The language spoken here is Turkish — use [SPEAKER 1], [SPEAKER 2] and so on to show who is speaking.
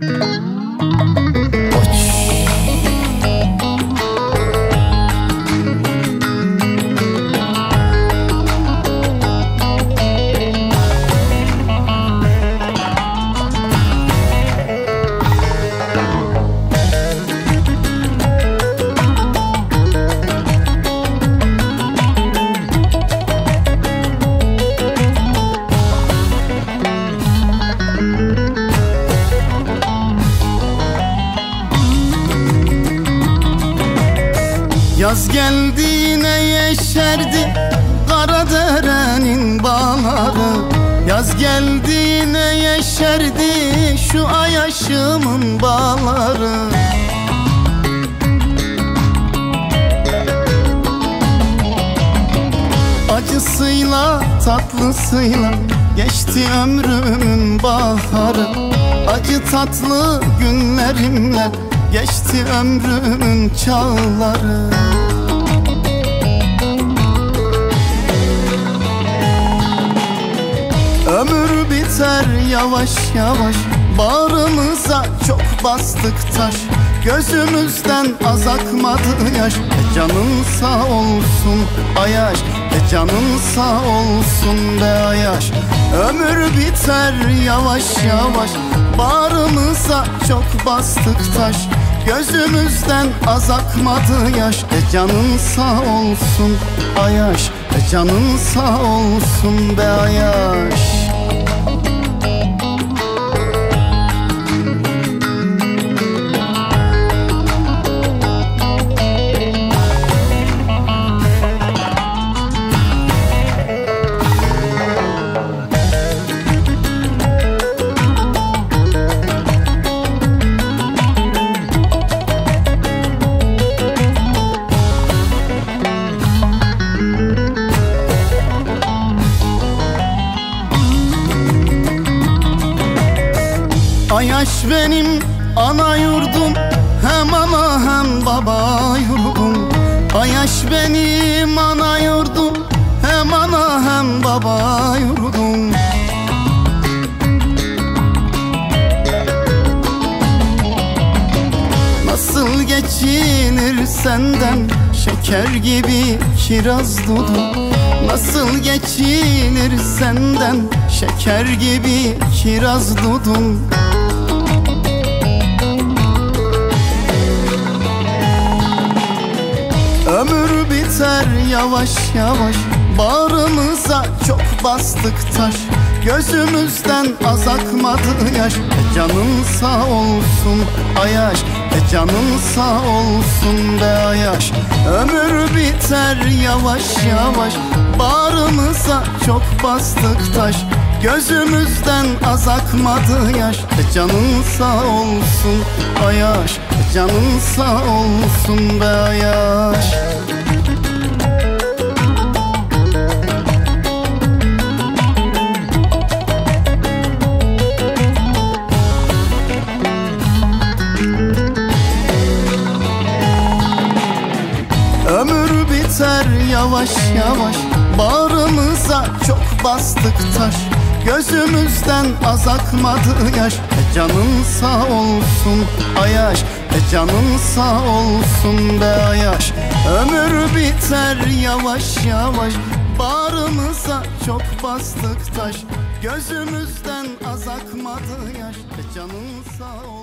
[SPEAKER 1] Mm-hmm. Yaz geldiğine yeşerdi Karadere'nin bağları. Yaz geldiğine yeşerdi Şu ayaşımın bağları. Acısıyla tatlısıyla Geçti ömrümün baharı. Acı tatlı günlerimle Geçti ömrümün çağları. Ömür biter yavaş yavaş Bağrımıza çok bastık taş Gözümüzden az akmadı yaş. E canın sağ olsun Ayaş E canın sağ olsun be Ayaş Ömür biter yavaş yavaş. Bağrımıza çok bastık taş. Gözümüzden az akmadı yaş. E canın sağ olsun Ayaş E canın sağ olsun be Ayaş Ayaş benim ana yurdum Hem ana hem baba yurdum. Ayaş benim ana yurdum Hem ana hem baba yurdum. Nasıl geçinir senden Şeker gibi kiraz dudu? Nasıl geçinir senden Şeker gibi kiraz dudum Ömür biter yavaş yavaş Bağrımıza çok bastık taş. Gözümüzden az akmadı yaş. E canın sağ olsun Ayaş E canın sağ olsun be Ayaş. Ömür biter yavaş yavaş Bağrımıza çok bastık taş. Gözümüzden az akmadı yaş. E canın sağ olsun Ayaş E canın sağ olsun be Ayaş Ömür biter yavaş yavaş. Bağrımıza çok bastık taş. Gözümüzden az akmadı yaş. E canın sağ olsun Ayaş. E canın sağ olsun be Ayaş. Ömür biter yavaş yavaş. Bağrımıza çok bastık taş. Gözümüzden az akmadı yaş. E canın sağ olsun